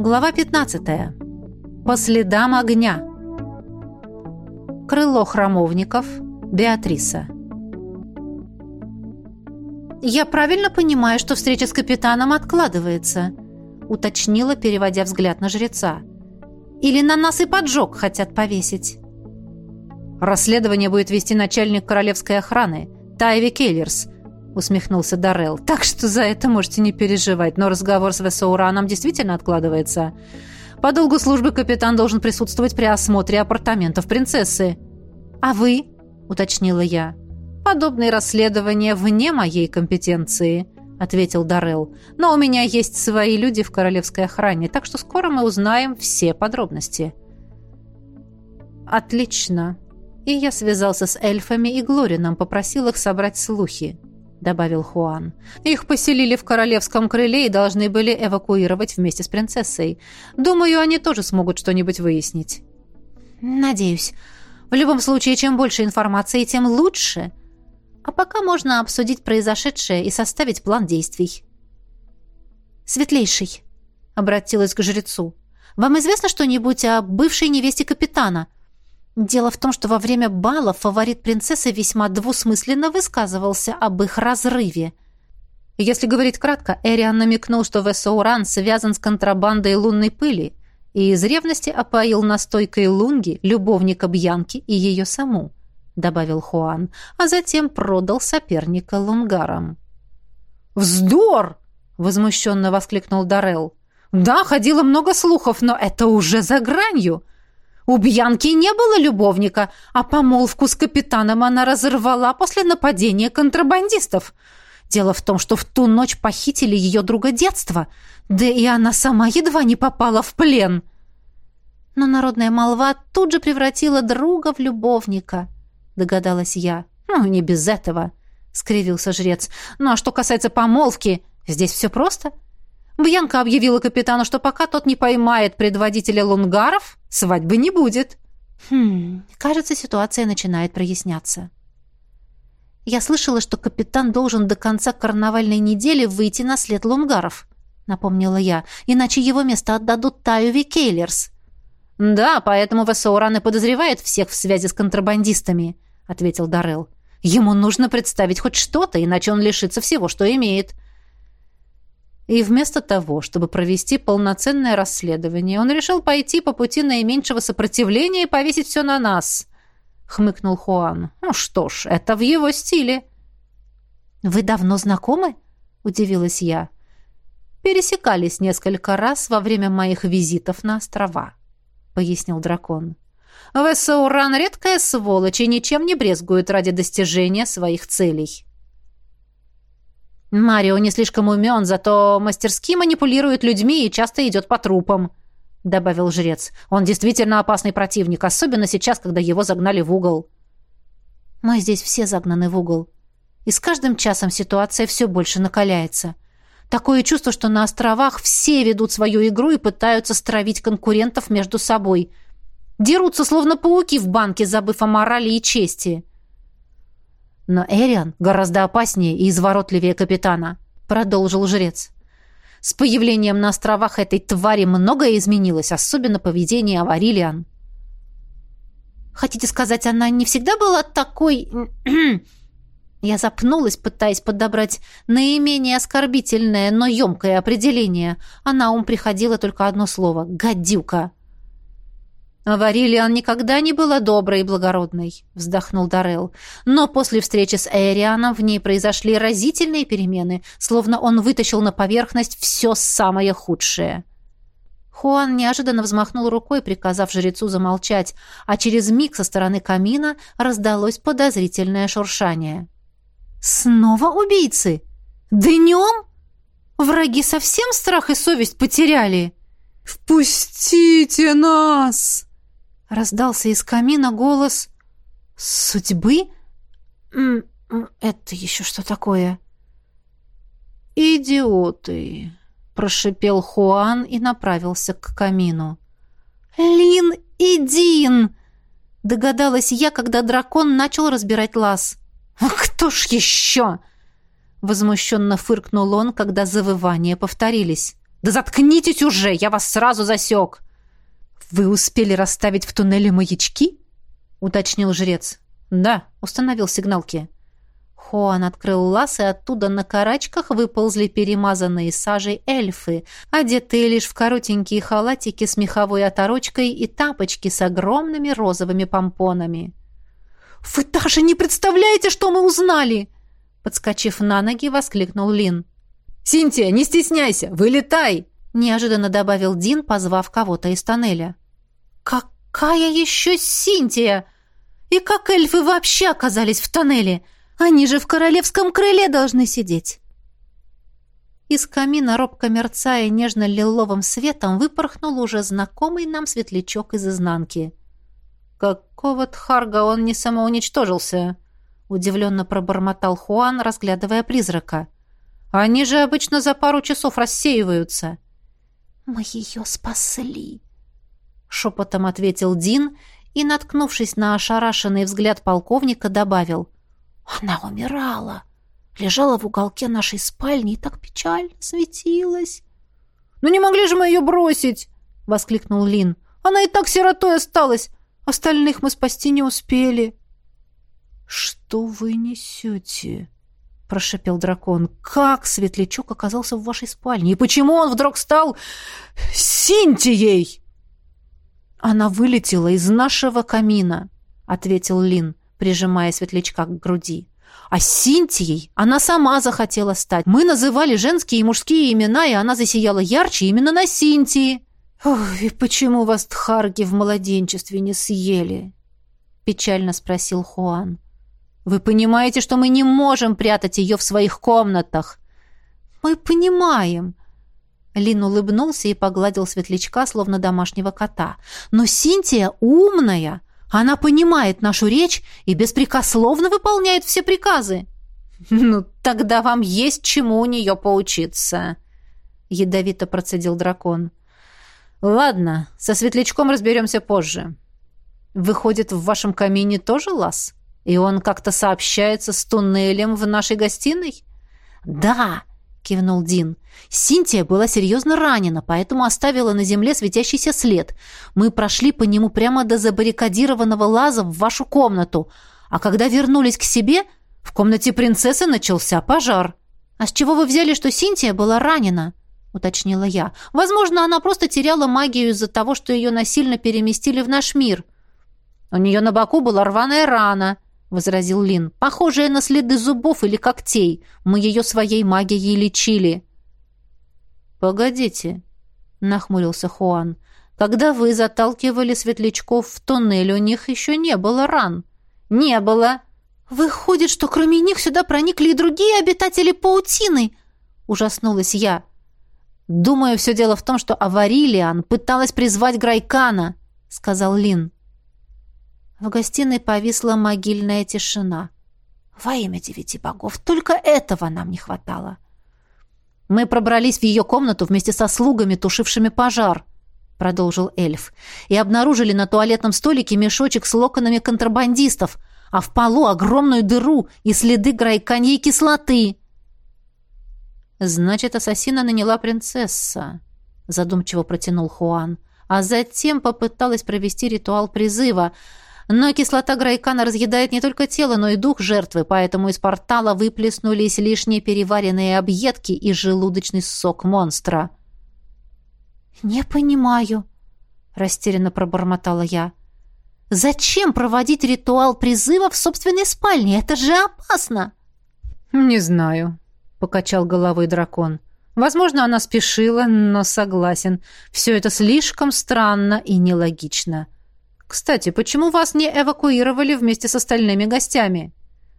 Глава 15. По следам огня. Крыло храмовников. Беатриса. «Я правильно понимаю, что встреча с капитаном откладывается?» уточнила, переводя взгляд на жреца. «Или на нас и поджог хотят повесить?» «Расследование будет вести начальник королевской охраны, Тайви Келлерс», усмехнулся Даррелл. «Так что за это можете не переживать, но разговор с Весоураном действительно откладывается. По долгу службы капитан должен присутствовать при осмотре апартаментов принцессы». «А вы?» — уточнила я. «Подобные расследования вне моей компетенции», — ответил Даррелл. «Но у меня есть свои люди в королевской охране, так что скоро мы узнаем все подробности». «Отлично», и я связался с эльфами и Глорином, попросил их собрать слухи. — добавил Хуан. «Их поселили в королевском крыле и должны были эвакуировать вместе с принцессой. Думаю, они тоже смогут что-нибудь выяснить». «Надеюсь. В любом случае, чем больше информации, тем лучше. А пока можно обсудить произошедшее и составить план действий». «Светлейший», — обратилась к жрецу, — «вам известно что-нибудь о бывшей невесте капитана?» Дело в том, что во время бала фаворит принцессы весьма двусмысленно высказывался об их разрыве. Если говорить кратко, Эриан намекнул, что Весоуран связан с контрабандой лунной пыли и из ревности опоил настойкой лунги любовника Бьянки и ее саму, добавил Хуан, а затем продал соперника лунгарам. «Вздор!» — возмущенно воскликнул Дарел. «Да, ходило много слухов, но это уже за гранью. У Бьянки не было любовника, а помолвку с капитаном она разорвала после нападения контрабандистов. Дело в том, что в ту ночь похитили ее друга детства, да и она сама едва не попала в плен. Но народная молва тут же превратила друга в любовника, догадалась я. Ну, не без этого, скривился жрец. Ну, а что касается помолвки, здесь все просто — Бьянка объявила капитану, что пока тот не поймает предводителя лунгаров, свадьбы не будет. Хм, кажется, ситуация начинает проясняться. Я слышала, что капитан должен до конца карнавальной недели выйти на след лунгаров, напомнила я, иначе его место отдадут Таюви Кейлерс. Да, поэтому Весоуран и подозревает всех в связи с контрабандистами, ответил Дарел. Ему нужно представить хоть что-то, иначе он лишится всего, что имеет. И вместо того, чтобы провести полноценное расследование, он решил пойти по пути наименьшего сопротивления и повесить все на нас, — хмыкнул Хуан. Ну что ж, это в его стиле. «Вы давно знакомы?» — удивилась я. «Пересекались несколько раз во время моих визитов на острова», — пояснил дракон. «Весауран — редкая сволочь и ничем не брезгует ради достижения своих целей». Марио не слишком умен, зато мастерски манипулирует людьми и часто идет по трупам», — добавил жрец. «Он действительно опасный противник, особенно сейчас, когда его загнали в угол». «Мы здесь все загнаны в угол. И с каждым часом ситуация все больше накаляется. Такое чувство, что на островах все ведут свою игру и пытаются стравить конкурентов между собой. Дерутся, словно пауки в банке, забыв о морали и чести». Но Эриан гораздо опаснее и изворотливее капитана, продолжил жрец. С появлением на островах этой твари многое изменилось, особенно поведение Аварилиан. Хотите сказать, она не всегда была такой... Я запнулась, пытаясь подобрать наименее оскорбительное, но емкое определение, а на ум приходило только одно слово — «гадюка». «Варилиан никогда не была доброй и благородной», — вздохнул Дарел. «Но после встречи с Эрианом в ней произошли разительные перемены, словно он вытащил на поверхность все самое худшее». Хуан неожиданно взмахнул рукой, приказав жрецу замолчать, а через миг со стороны камина раздалось подозрительное шуршание. «Снова убийцы? Днем? Враги совсем страх и совесть потеряли?» «Впустите нас!» Раздался из камина голос «Судьбы? Это еще что такое?» «Идиоты!» — прошипел Хуан и направился к камину. «Лин и Дин!» — догадалась я, когда дракон начал разбирать лаз. «А кто ж еще?» Возмущенно фыркнул он, когда завывания повторились. «Да заткнитесь уже! Я вас сразу засек!» «Вы успели расставить в туннеле маячки?» — уточнил жрец. «Да», — установил сигналки. Хуан открыл лаз, и оттуда на карачках выползли перемазанные сажей эльфы, одетые лишь в коротенькие халатики с меховой оторочкой и тапочки с огромными розовыми помпонами. «Вы даже не представляете, что мы узнали!» Подскочив на ноги, воскликнул Лин. «Синтия, не стесняйся! Вылетай!» Неожиданно добавил Дин, позвав кого-то из тоннеля. «Какая еще Синтия? И как эльфы вообще оказались в тоннеле? Они же в королевском крыле должны сидеть!» Из камина, робко мерцая нежно-лиловым светом, выпорхнул уже знакомый нам светлячок из изнанки. «Какого тхарга он не самоуничтожился?» удивленно пробормотал Хуан, разглядывая призрака. Они же обычно за пару часов рассеиваются. Мы ее спасли, шепотом ответил Дин и, наткнувшись на ошарашенный взгляд полковника, добавил: Она умирала, лежала в уголке нашей спальни и так печально светилась. Ну не могли же мы ее бросить, воскликнул Лин. Она и так сиротой осталась. Остальных мы спасти не успели. «Что вы несете?» — прошепел дракон. «Как Светлячок оказался в вашей спальне? И почему он вдруг стал Синтией?» «Она вылетела из нашего камина», — ответил Лин, прижимая Светлячка к груди. «А Синтией она сама захотела стать. Мы называли женские и мужские имена, и она засияла ярче именно на Синтии». «Ой, и почему вас тхарги в младенчестве не съели?» — печально спросил Хуан. Вы понимаете, что мы не можем прятать ее в своих комнатах?» «Мы понимаем». Лин улыбнулся и погладил светлячка, словно домашнего кота. «Но Синтия умная. Она понимает нашу речь и беспрекословно выполняет все приказы». «Ну, тогда вам есть чему у нее поучиться», — ядовито процедил дракон. «Ладно, со светлячком разберемся позже. Выходит, в вашем камине тоже лаз?» И он как-то сообщается с туннелем в нашей гостиной? Да, кивнул Дин. Синтия была серьезно ранена, поэтому оставила на земле светящийся след. Мы прошли по нему прямо до забаррикадированного лаза в вашу комнату. А когда вернулись к себе, в комнате принцессы начался пожар. А с чего вы взяли, что Синтия была ранена? уточнила я. Возможно, она просто теряла магию из-за того, что ее насильно переместили в наш мир. У нее на боку была рваная рана, — возразил Лин. «Похожая на следы зубов или когтей. Мы ее своей магией лечили». «Погодите», — нахмурился Хуан. «Когда вы заталкивали светлячков в туннель, у них еще не было ран». «Не было». «Выходит, что кроме них сюда проникли и другие обитатели паутины», — ужаснулась я. «Думаю, все дело в том, что Аварилиан пыталась призвать Грайкана», — сказал Лин. В гостиной повисла могильная тишина. «Во имя девяти богов! Только этого нам не хватало!» «Мы пробрались в ее комнату вместе со слугами, тушившими пожар», — продолжил эльф, «и обнаружили на туалетном столике мешочек с локонами контрабандистов, а в полу огромную дыру и следы грайканьей кислоты». «Значит, ассасина наняла принцесса», — задумчиво протянул Хуан, а затем попыталась провести ритуал призыва — но кислота грайкана разъедает не только тело, но и дух жертвы, поэтому из портала выплеснулись лишние переваренные объедки и желудочный сок монстра. «Не понимаю», — растерянно пробормотала я. «Зачем проводить ритуал призыва в собственной спальне? Это же опасно!» «Не знаю», — покачал головой дракон. «Возможно, она спешила, но согласен. Все это слишком странно и нелогично». «Кстати, почему вас не эвакуировали вместе с остальными гостями?»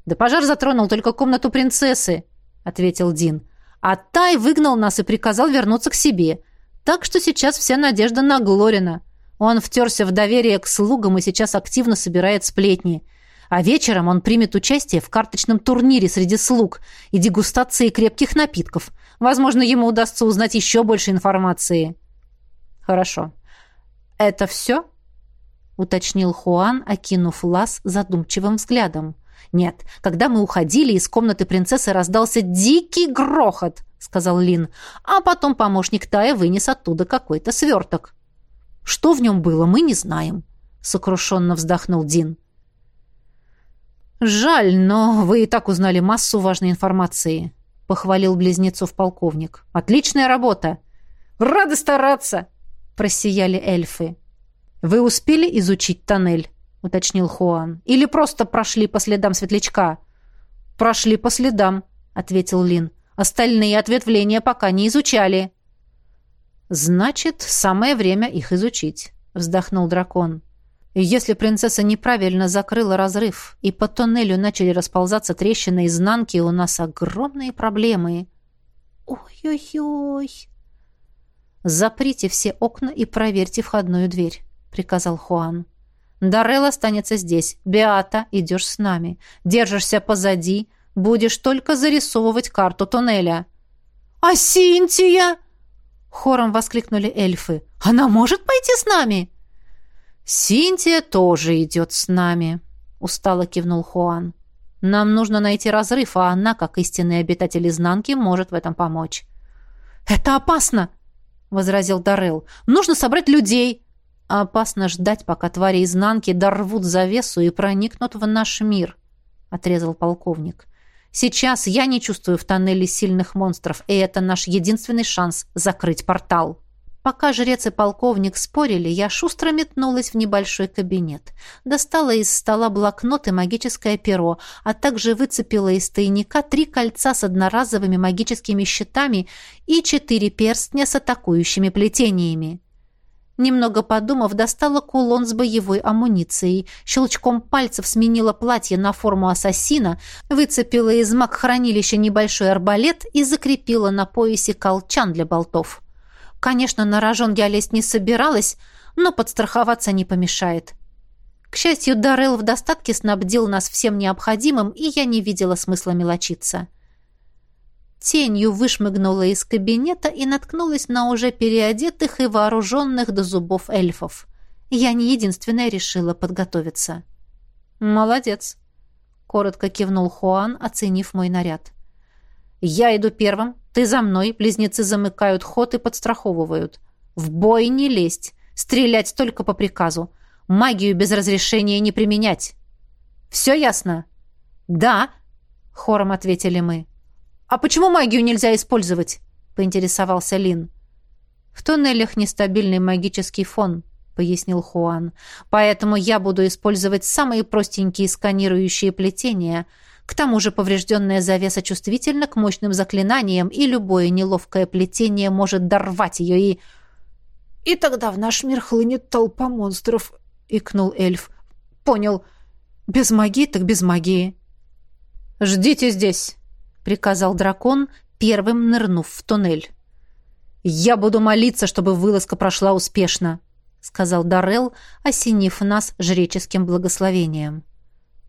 «Да пожар затронул только комнату принцессы», — ответил Дин. «А Тай выгнал нас и приказал вернуться к себе. Так что сейчас вся надежда на Глорина. Он втерся в доверие к слугам и сейчас активно собирает сплетни. А вечером он примет участие в карточном турнире среди слуг и дегустации крепких напитков. Возможно, ему удастся узнать еще больше информации». «Хорошо. Это все?» Уточнил Хуан, окинув лаз задумчивым взглядом. Нет, когда мы уходили, из комнаты принцессы раздался дикий грохот, сказал Лин, а потом помощник Тая вынес оттуда какой-то сверток. Что в нем было, мы не знаем, сокрушенно вздохнул Дин. Жаль, но вы и так узнали массу важной информации, похвалил близнецов полковник. Отличная работа. Рады стараться, просияли эльфы. Вы успели изучить тоннель? уточнил Хуан. Или просто прошли по следам светлячка? Прошли по следам, ответил Лин. Остальные ответвления пока не изучали. Значит, самое время их изучить, вздохнул дракон. Если принцесса неправильно закрыла разрыв, и по тоннелю начали расползаться трещины изнанки, у нас огромные проблемы. Ой-ой-ой. Заприте все окна и проверьте входную дверь, приказал Хуан. Дарел останется здесь. Беата, идешь с нами. Держишься позади. Будешь только зарисовывать карту туннеля». «А Синтия?» Хором воскликнули эльфы. «Она может пойти с нами?» «Синтия тоже идет с нами», — устало кивнул Хуан. «Нам нужно найти разрыв, а она, как истинный обитатель изнанки, может в этом помочь». «Это опасно!» — возразил Дарел. «Нужно собрать людей, опасно ждать, пока твари изнанки дорвут завесу и проникнут в наш мир», — отрезал полковник. «Сейчас я не чувствую в тоннеле сильных монстров, и это наш единственный шанс закрыть портал». Пока жрец и полковник спорили, я шустро метнулась в небольшой кабинет. Достала из стола блокнот и магическое перо, а также выцепила из тайника три кольца с одноразовыми магическими щитами и четыре перстня с атакующими плетениями. Немного подумав, достала кулон с боевой амуницией, щелчком пальцев сменила платье на форму ассасина, выцепила из маг-хранилища небольшой арбалет и закрепила на поясе колчан для болтов. Конечно, на рожон я лезть не собиралась, но подстраховаться не помешает. К счастью, Дарел в достатке снабдил нас всем необходимым, и я не видела смысла мелочиться. — тенью вышмыгнула из кабинета и наткнулась на уже переодетых и вооруженных до зубов эльфов. Я не единственная решила подготовиться. «Молодец», — коротко кивнул Хуан, оценив мой наряд. «Я иду первым, ты за мной, близнецы замыкают ход и подстраховывают. В бой не лезть, стрелять только по приказу. Магию без разрешения не применять. Все ясно?» «Да», — хором ответили мы. «А почему магию нельзя использовать?» — поинтересовался Лин. «В туннелях нестабильный магический фон», — пояснил Хуан. «Поэтому я буду использовать самые простенькие сканирующие плетения. К тому же поврежденная завеса чувствительна к мощным заклинаниям, и любое неловкое плетение может дорвать ее и...» «И тогда в наш мир хлынет толпа монстров», — икнул эльф. «Понял. Без магии так без магии». «Ждите здесь», — приказал дракон, первым нырнув в туннель. «Я буду молиться, чтобы вылазка прошла успешно», — сказал Дарел, осенив нас жреческим благословением.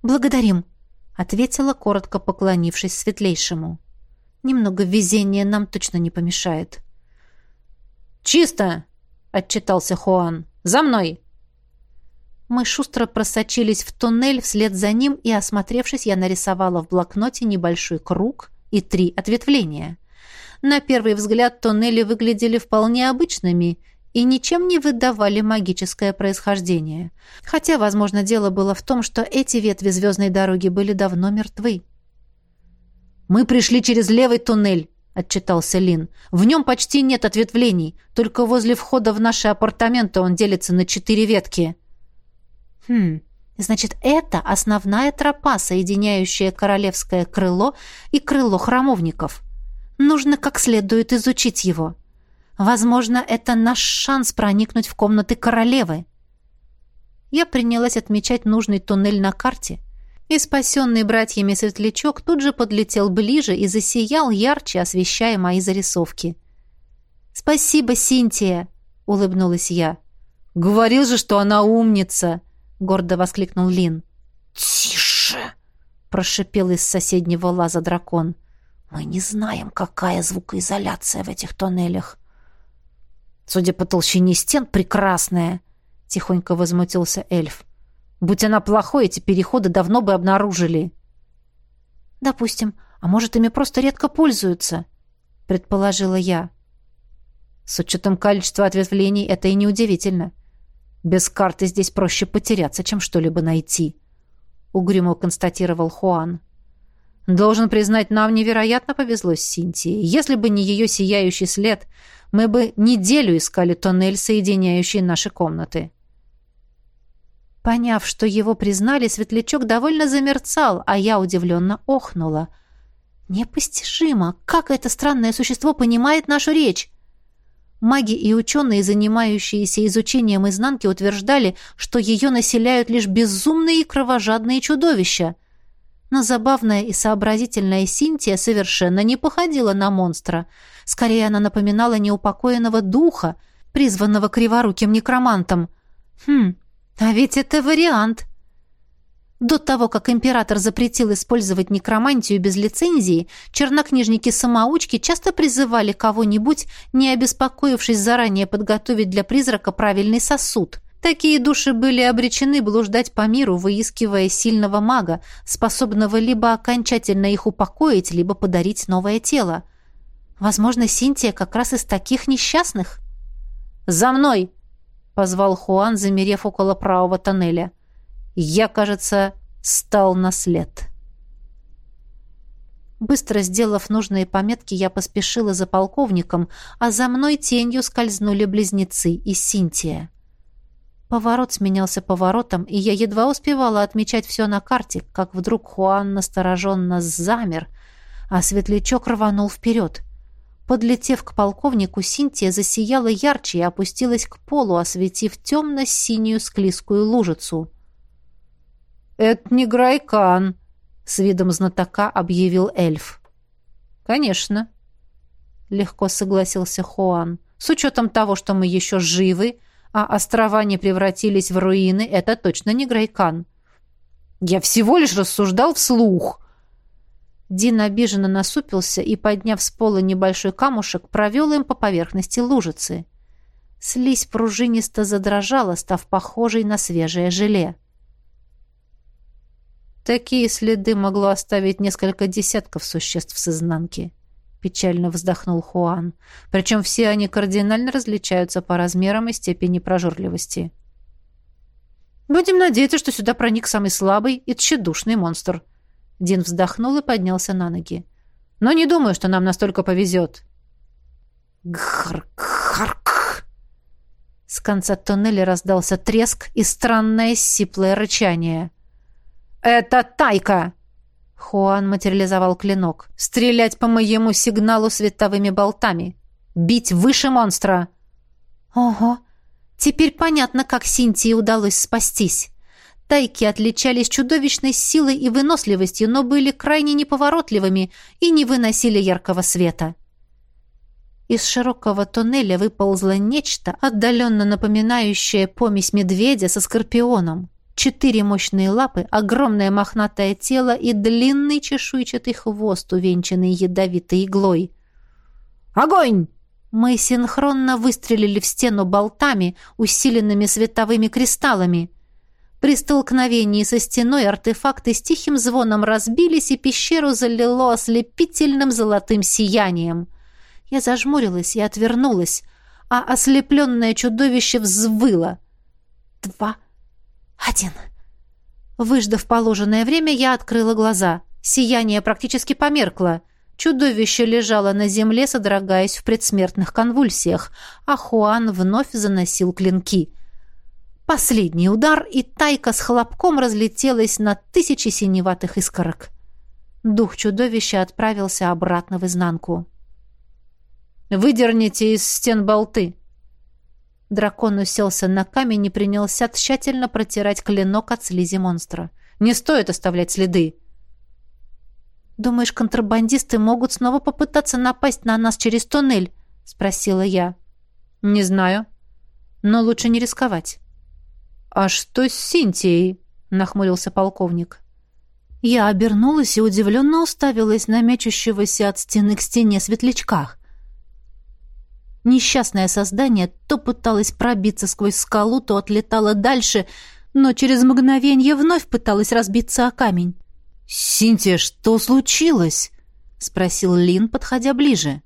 «Благодарим», — ответила, коротко поклонившись светлейшему. «Немного везения нам точно не помешает». «Чисто!» — отчитался Хуан. «За мной!» Мы шустро просочились в туннель, вслед за ним, и, осмотревшись, я нарисовала в блокноте небольшой круг и три ответвления. На первый взгляд туннели выглядели вполне обычными и ничем не выдавали магическое происхождение. Хотя, возможно, дело было в том, что эти ветви звездной дороги были давно мертвы. «Мы пришли через левый туннель», — отчитался Лин. «В нем почти нет ответвлений, только возле входа в наши апартаменты он делится на четыре ветки». Хм, значит, это основная тропа, соединяющая королевское крыло и крыло храмовников. Нужно как следует изучить его. Возможно, это наш шанс проникнуть в комнаты королевы. Я принялась отмечать нужный туннель на карте, и спасенный братьями светлячок тут же подлетел ближе и засиял ярче, освещая мои зарисовки. «Спасибо, Синтия!» — улыбнулась я. «Говорил же, что она умница!» Гордо воскликнул Лин. «Тише!» — прошипел из соседнего лаза дракон. «Мы не знаем, какая звукоизоляция в этих тоннелях». «Судя по толщине стен, прекрасная!» — тихонько возмутился эльф. «Будь она плохой, эти переходы давно бы обнаружили». «Допустим. А может, ими просто редко пользуются?» — предположила я. С учетом количества ответвлений это и неудивительно. Без карты здесь проще потеряться, чем что-либо найти, — угрюмо констатировал Хуан. Должен признать, нам невероятно повезло с Синтией. Если бы не ее сияющий след, мы бы неделю искали тоннель, соединяющий наши комнаты. Поняв, что его признали, светлячок довольно замерцал, а я удивленно охнула. Непостижимо, как это странное существо понимает нашу речь. Маги и ученые, занимающиеся изучением изнанки, утверждали, что ее населяют лишь безумные и кровожадные чудовища. Но забавная и сообразительная Синтия совершенно не походила на монстра. Скорее, она напоминала неупокоенного духа, призванного криворуким некромантом. Хм, а ведь это вариант. До того, как император запретил использовать некромантию без лицензии, чернокнижники-самоучки часто призывали кого-нибудь, не обеспокоившись заранее подготовить для призрака правильный сосуд. Такие души были обречены блуждать по миру, выискивая сильного мага, способного либо окончательно их упокоить, либо подарить новое тело. Возможно, Синтия как раз из таких несчастных. «За мной!» — позвал Хуан, замерев около правого тоннеля. Я, кажется, стал на след. Быстро сделав нужные пометки, я поспешила за полковником, а за мной тенью скользнули близнецы и Синтия. Поворот сменялся поворотом, и я едва успевала отмечать все на карте, как вдруг Хуан настороженно замер, а светлячок рванул вперед. Подлетев к полковнику, Синтия засияла ярче и опустилась к полу, осветив темно-синюю склизкую лужицу — «Это не Грайкан», — с видом знатока объявил эльф. «Конечно», — легко согласился Хуан. «С учетом того, что мы еще живы, а острова не превратились в руины, это точно не Грайкан». «Я всего лишь рассуждал вслух», Дин обиженно насупился и, подняв с пола небольшой камушек, провел им по поверхности лужицы. Слизь пружинисто задрожала, став похожей на свежее желе. Такие следы могло оставить несколько десятков существ с изнанки. Печально вздохнул Хуан. Причем все они кардинально различаются по размерам и степени прожорливости. Будем надеяться, что сюда проник самый слабый и тщедушный монстр. Дин вздохнул и поднялся на ноги. Но не думаю, что нам настолько повезет. Гхарк-харк! С конца тоннеля раздался треск и странное сиплое рычание — «Это Тайка!» Хуан материализовал клинок. «Стрелять по моему сигналу световыми болтами! Бить выше монстра!» «Ого! Теперь понятно, как Синтии удалось спастись!» Тайки отличались чудовищной силой и выносливостью, но были крайне неповоротливыми и не выносили яркого света. Из широкого туннеля выползло нечто, отдаленно напоминающее помесь медведя со скорпионом. Четыре мощные лапы, огромное мохнатое тело и длинный чешуйчатый хвост, увенчанный ядовитой иглой. «Огонь!» Мы синхронно выстрелили в стену болтами, усиленными световыми кристаллами. При столкновении со стеной артефакты с тихим звоном разбились, и пещеру залило ослепительным золотым сиянием. Я зажмурилась и отвернулась, а ослепленное чудовище взвыло. «Два, один. Выждав положенное время, я открыла глаза. Сияние практически померкло. Чудовище лежало на земле, содрогаясь в предсмертных конвульсиях, а Хуан вновь заносил клинки. Последний удар, и тайка с хлопком разлетелась на тысячи синеватых искорок. Дух чудовища отправился обратно в изнанку. «Выдерните из стен болты», Дракон уселся на камень и принялся тщательно протирать клинок от слизи монстра. «Не стоит оставлять следы!» «Думаешь, контрабандисты могут снова попытаться напасть на нас через туннель?» — спросила я. «Не знаю. Но лучше не рисковать». «А что с Синтией?» — нахмурился полковник. Я обернулась и удивленно уставилась на мечущегося от стены к стене светлячках. Несчастное создание то пыталось пробиться сквозь скалу, то отлетало дальше, но через мгновение вновь пыталось разбиться о камень. «Синтия, что случилось?» — спросил Лин, подходя ближе.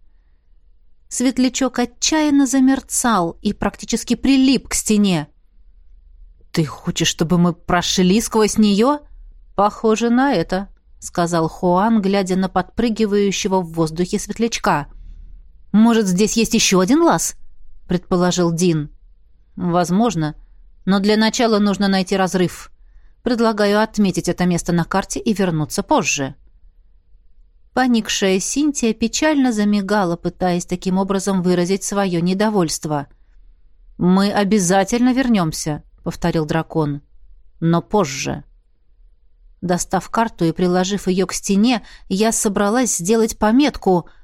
Светлячок отчаянно замерцал и практически прилип к стене. «Ты хочешь, чтобы мы прошли сквозь нее?» «Похоже на это», — сказал Хуан, глядя на подпрыгивающего в воздухе светлячка. «Может, здесь есть еще один лаз?» — предположил Дин. «Возможно, но для начала нужно найти разрыв». Предлагаю отметить это место на карте и вернуться позже». Поникшая Синтия печально замигала, пытаясь таким образом выразить свое недовольство. «Мы обязательно вернемся», — повторил дракон. «Но позже». Достав карту и приложив ее к стене, я собралась сделать пометку —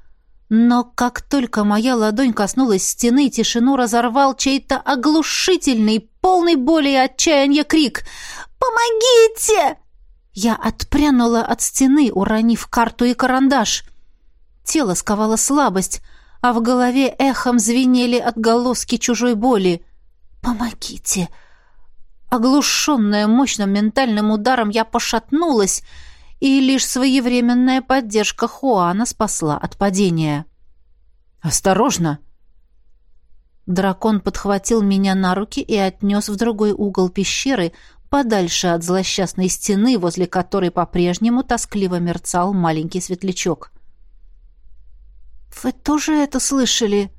но как только моя ладонь коснулась стены, тишину разорвал чей-то оглушительный, полный боли и отчаяния крик. «Помогите!» Я отпрянула от стены, уронив карту и карандаш. Тело сковало слабость, а в голове эхом звенели отголоски чужой боли. «Помогите!» Оглушенная мощным ментальным ударом, я пошатнулась — и лишь своевременная поддержка Хуана спасла от падения. «Осторожно!» Дракон подхватил меня на руки и отнес в другой угол пещеры, подальше от злосчастной стены, возле которой по-прежнему тоскливо мерцал маленький светлячок. «Вы тоже это слышали?»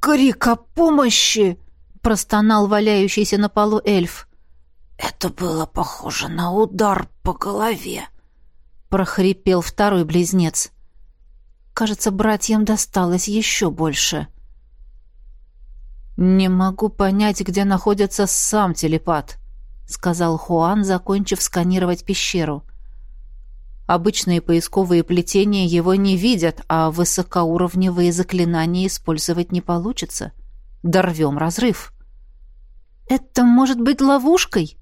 «Крик о помощи!» — простонал валяющийся на полу эльф. «Это было похоже на удар по голове», — прохрипел второй близнец. Кажется, братьям досталось еще больше. «Не могу понять, где находится сам телепат», — сказал Хуан, закончив сканировать пещеру. «Обычные поисковые плетения его не видят, а высокоуровневые заклинания использовать не получится. Дорвем разрыв». «Это может быть ловушкой?»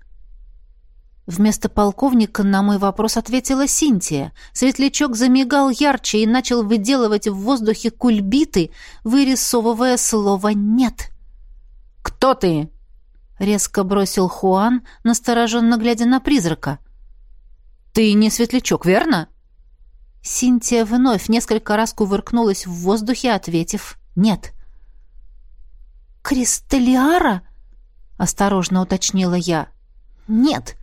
Вместо полковника на мой вопрос ответила Синтия. Светлячок замигал ярче и начал выделывать в воздухе кульбиты, вырисовывая слово «нет». «Кто ты?» — резко бросил Хуан, настороженно глядя на призрака. «Ты не светлячок, верно?» Синтия вновь несколько раз кувыркнулась в воздухе, ответив «нет». «Кристаллиара?» — осторожно уточнила я. «Нет».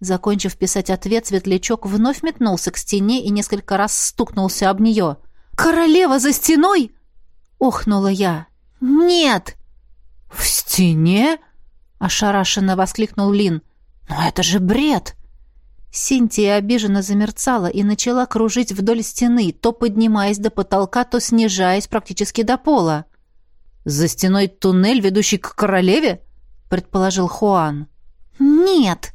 Закончив писать ответ, светлячок вновь метнулся к стене и несколько раз стукнулся об нее. «Королева за стеной!» — охнула я. «Нет!» «В стене?» — ошарашенно воскликнул Лин. «Но это же бред!» Синтия обиженно замерцала и начала кружить вдоль стены, то поднимаясь до потолка, то снижаясь практически до пола. «За стеной туннель, ведущий к королеве?» — предположил Хуан. «Нет!»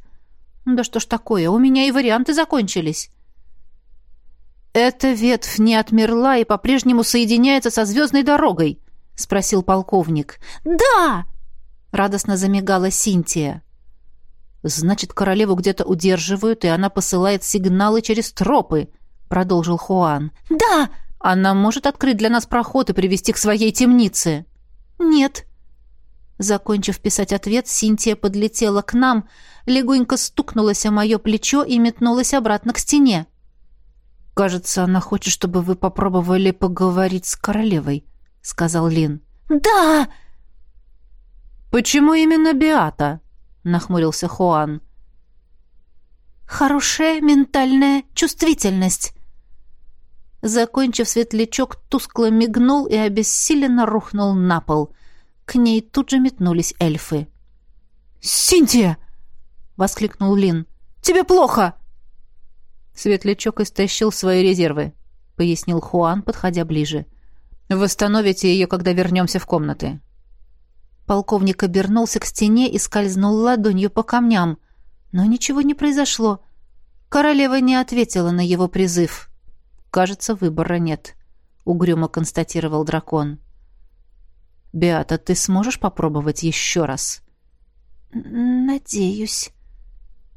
Да что ж такое, у меня и варианты закончились. «Эта ветвь не отмерла и по-прежнему соединяется со звездной дорогой?» — спросил полковник. «Да!» — радостно замигала Синтия. «Значит, королеву где-то удерживают, и она посылает сигналы через тропы», — продолжил Хуан. «Да!» «Она может открыть для нас проход и привести к своей темнице?» «Нет», Закончив писать ответ, Синтия подлетела к нам, легонько стукнулась о мое плечо и метнулась обратно к стене. «Кажется, она хочет, чтобы вы попробовали поговорить с королевой», — сказал Лин. «Да!» «Почему именно Биата?» — нахмурился Хуан. «Хорошая ментальная чувствительность». Закончив светлячок, тускло мигнул и обессиленно рухнул на пол — к ней тут же метнулись эльфы. «Синтия!» — воскликнул Лин. «Тебе плохо!» Светлячок истощил свои резервы, — пояснил Хуан, подходя ближе. «Восстановите ее, когда вернемся в комнаты». Полковник обернулся к стене и скользнул ладонью по камням. Но ничего не произошло. Королева не ответила на его призыв. «Кажется, выбора нет», — угрюмо констатировал дракон. «Беата, ты сможешь попробовать еще раз?» «Надеюсь».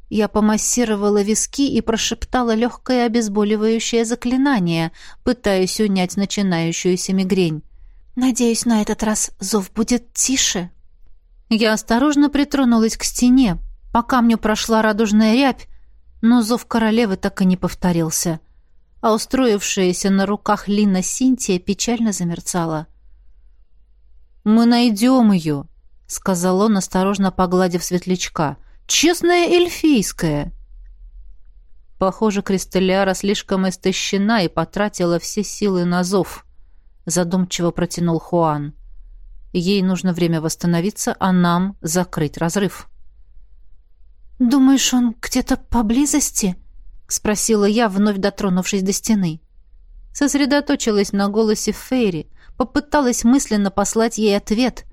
Я помассировала виски и прошептала легкое обезболивающее заклинание, пытаясь унять начинающуюся мигрень. «Надеюсь, на этот раз зов будет тише». Я осторожно притронулась к стене. По камню прошла радужная рябь, Но зов королевы так и не повторился, а устроившаяся на руках Лина Синтия печально замерцала. «Мы найдем ее», — сказал он, осторожно погладив светлячка. «Честная эльфийская». Похоже, Кристалляра слишком истощена и потратила все силы на зов, задумчиво протянул Хуан. Ей нужно время восстановиться, а нам закрыть разрыв. «Думаешь, он где-то поблизости?» — спросила я, вновь дотронувшись до стены. Сосредоточилась на голосе Фейри, попыталась мысленно послать ей ответ.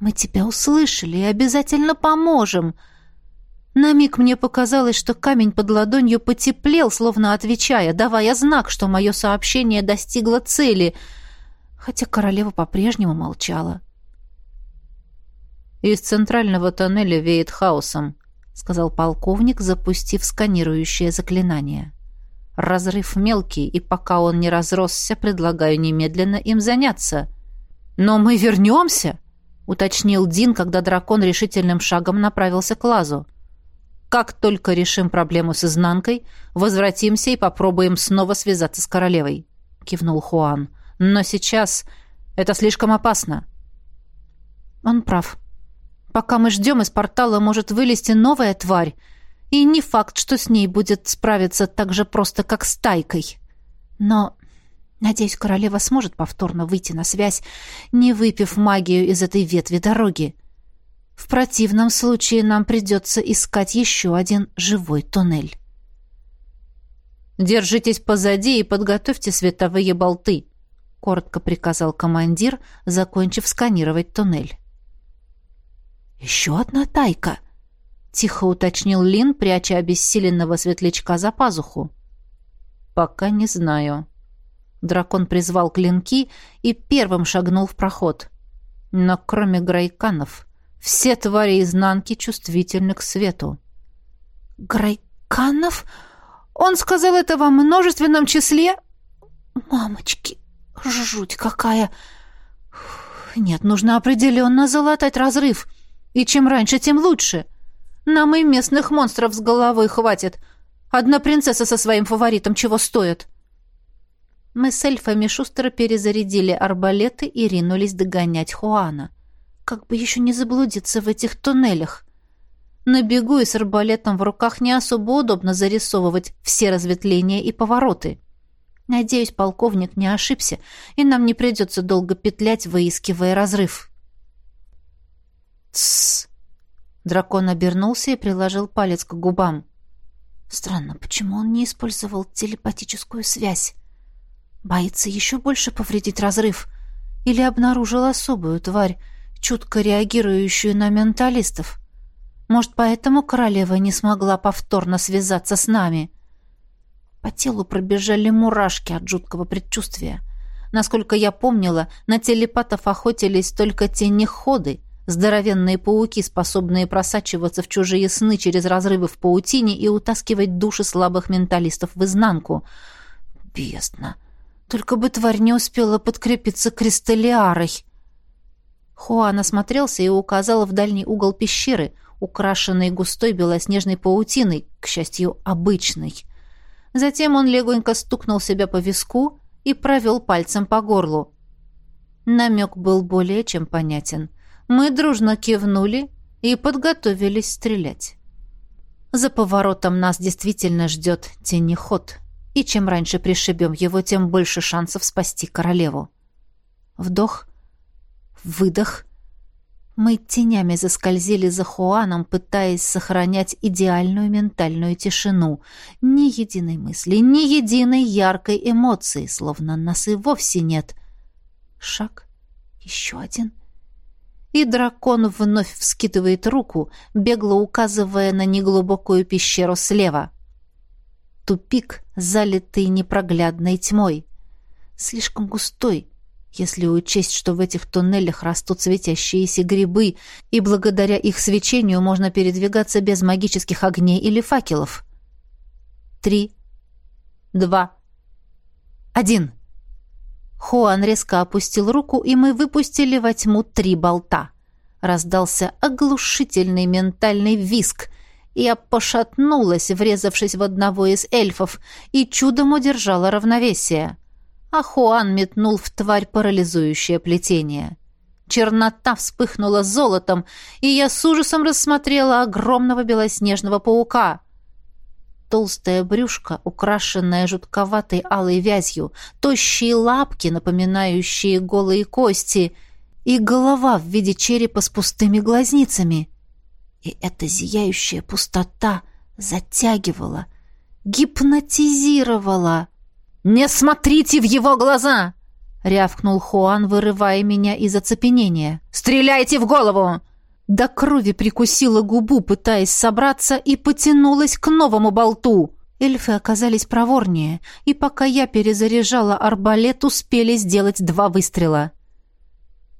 «Мы тебя услышали и обязательно поможем!» На миг мне показалось, что камень под ладонью потеплел, словно отвечая, давая знак, что мое сообщение достигло цели, хотя королева по-прежнему молчала. «Из центрального тоннеля веет хаосом», — сказал полковник, запустив сканирующее заклинание. «Разрыв мелкий, и пока он не разросся, предлагаю немедленно им заняться». «Но мы вернемся», — уточнил Дин, когда дракон решительным шагом направился к лазу. «Как только решим проблему с изнанкой, возвратимся и попробуем снова связаться с королевой», — кивнул Хуан. «Но сейчас это слишком опасно». «Он прав», Пока мы ждем, из портала может вылезти новая тварь. И не факт, что с ней будет справиться так же просто, как с тайкой. Но, надеюсь, королева сможет повторно выйти на связь, не выпив магию из этой ветви дороги. В противном случае нам придется искать еще один живой туннель. «Держитесь позади и подготовьте световые болты», — коротко приказал командир, закончив сканировать туннель. «Еще одна тайка!» — тихо уточнил Лин, пряча обессиленного светлячка за пазуху. «Пока не знаю». Дракон призвал клинки и первым шагнул в проход. Но кроме грайканов, все твари изнанки чувствительны к свету. «Грайканов? Он сказал это во множественном числе?» «Мамочки, жуть какая!» «Нет, нужно определенно залатать разрыв». И чем раньше, тем лучше. Нам и местных монстров с головой хватит. Одна принцесса со своим фаворитом чего стоит?» Мы с эльфами шустро перезарядили арбалеты и ринулись догонять Хуана. Как бы еще не заблудиться в этих туннелях. На бегу и с арбалетом в руках не особо удобно зарисовывать все разветвления и повороты. Надеюсь, полковник не ошибся, и нам не придется долго петлять, выискивая разрыв. «Тссс!» Дракон обернулся и приложил палец к губам. Странно, почему он не использовал телепатическую связь? Боится еще больше повредить разрыв? Или обнаружил особую тварь, чутко реагирующую на менталистов? Может, поэтому королева не смогла повторно связаться с нами? По телу пробежали мурашки от жуткого предчувствия. Насколько я помнила, на телепатов охотились только тенеходы, Здоровенные пауки, способные просачиваться в чужие сны через разрывы в паутине и утаскивать души слабых менталистов в изнанку. Бездна! Только бы тварь не успела подкрепиться кристаллиарой. Хуан осмотрелся и указал в дальний угол пещеры, украшенной густой белоснежной паутиной, к счастью, обычной. Затем он легонько стукнул себя по виску и провел пальцем по горлу. Намек был более чем понятен. Мы дружно кивнули и подготовились стрелять. За поворотом нас действительно ждет тенеход, и чем раньше пришибем его, тем больше шансов спасти королеву. Вдох, выдох. Мы тенями заскользили за Хуаном, пытаясь сохранять идеальную ментальную тишину. Ни единой мысли, ни единой яркой эмоции, словно нас и вовсе нет. Шаг, еще один — и дракон вновь вскидывает руку, бегло указывая на неглубокую пещеру слева. Тупик, залитый непроглядной тьмой. Слишком густой, если учесть, что в этих туннелях растут светящиеся грибы, и благодаря их свечению можно передвигаться без магических огней или факелов. Три, два, один — Хуан резко опустил руку, и мы выпустили во тьму три болта. Раздался оглушительный ментальный виск, Я пошатнулась, врезавшись в одного из эльфов, и чудом удержала равновесие. А Хуан метнул в тварь парализующее плетение. Чернота вспыхнула золотом, и я с ужасом рассмотрела огромного белоснежного паука. Толстая брюшко, украшенная жутковатой алой вязью, тощие лапки, напоминающие голые кости, и голова в виде черепа с пустыми глазницами. И эта зияющая пустота затягивала, гипнотизировала. «Не смотрите в его глаза!» — рявкнул Хуан, вырывая меня из оцепенения. «Стреляйте в голову!» До крови прикусила губу, пытаясь собраться, и потянулась к новому болту. Эльфы оказались проворнее, и пока я перезаряжала арбалет, успели сделать два выстрела.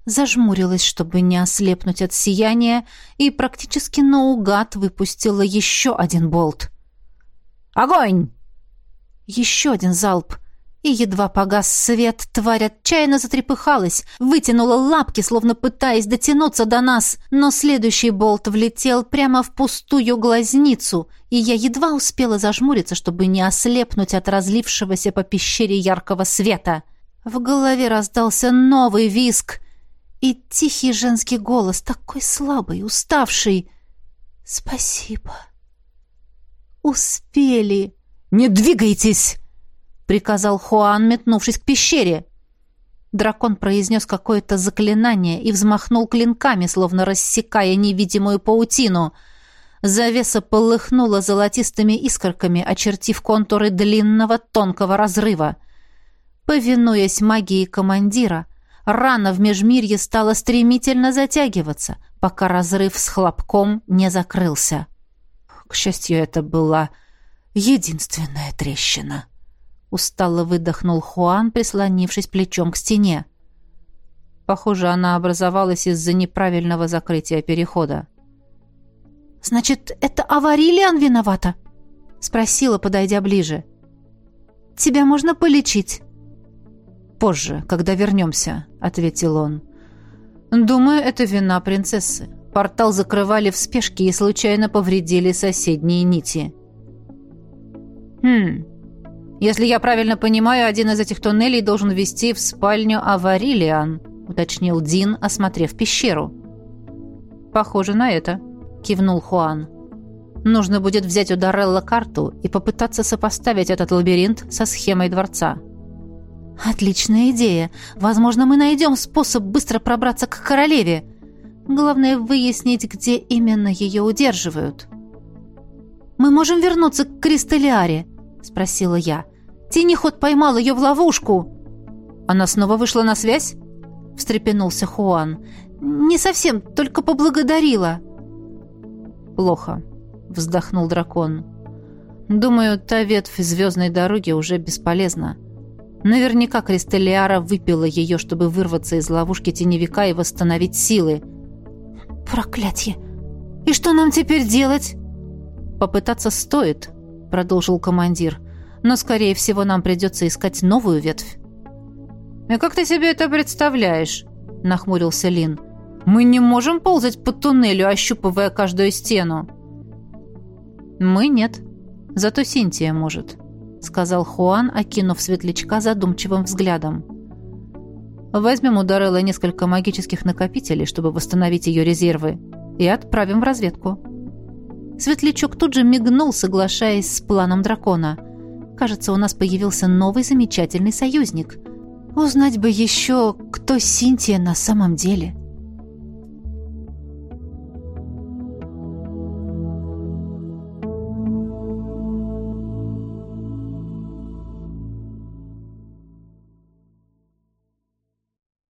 Зажмурилась, чтобы не ослепнуть от сияния, и практически наугад выпустила еще один болт. «Огонь!» Еще один залп — и едва погас свет, тварь отчаянно затрепыхалась, вытянула лапки, словно пытаясь дотянуться до нас, но следующий болт влетел прямо в пустую глазницу, и я едва успела зажмуриться, чтобы не ослепнуть от разлившегося по пещере яркого света. В голове раздался новый виск, и тихий женский голос, такой слабый, уставший. «Спасибо». «Успели». «Не двигайтесь!» Приказал Хуан, метнувшись к пещере. Дракон произнес какое-то заклинание и взмахнул клинками, словно рассекая невидимую паутину. Завеса полыхнула золотистыми искорками, очертив контуры длинного тонкого разрыва. Повинуясь магии командира, рана в межмирье стала стремительно затягиваться, пока разрыв с хлопком не закрылся. К счастью, это была единственная трещина. Устало выдохнул Хуан, прислонившись плечом к стене. Похоже, она образовалась из-за неправильного закрытия перехода. «Значит, это Аварилиан виновата?» — спросила, подойдя ближе. «Тебя можно полечить?» «Позже, когда вернемся», — ответил он. «Думаю, это вина принцессы. Портал закрывали в спешке и случайно повредили соседние нити». «Хм, если я правильно понимаю, один из этих туннелей должен вести в спальню Аварилиан, уточнил Дин, осмотрев пещеру. Похоже на это, кивнул Хуан. Нужно будет взять у Дарелла карту и попытаться сопоставить этот лабиринт со схемой дворца. Отличная идея. Возможно, мы найдем способ быстро пробраться к королеве. Главное выяснить, где именно ее удерживают. Мы можем вернуться к Кристалиаре, — спросила я. «Тинихот поймал ее в ловушку!» «Она снова вышла на связь?» — встрепенулся Хуан. «Не совсем, только поблагодарила». «Плохо», — вздохнул дракон. «Думаю, та ветвь звездной дороги уже бесполезна. Наверняка Кристалиара выпила ее, чтобы вырваться из ловушки теневика и восстановить силы». «Проклятье! И что нам теперь делать?» «Попытаться стоит», продолжил командир. Но, скорее всего, нам придется искать новую ветвь. «И как ты себе это представляешь?» – нахмурился Лин. «Мы не можем ползать по туннелю, ощупывая каждую стену». «Мы нет. Зато Синтия может», – сказал Хуан, окинув светлячка задумчивым взглядом. «Возьмем у Дарелла несколько магических накопителей, чтобы восстановить ее резервы, и отправим в разведку». Светлячок тут же мигнул, соглашаясь с планом дракона. Кажется, у нас появился новый замечательный союзник. Узнать бы еще, кто Синтия на самом деле.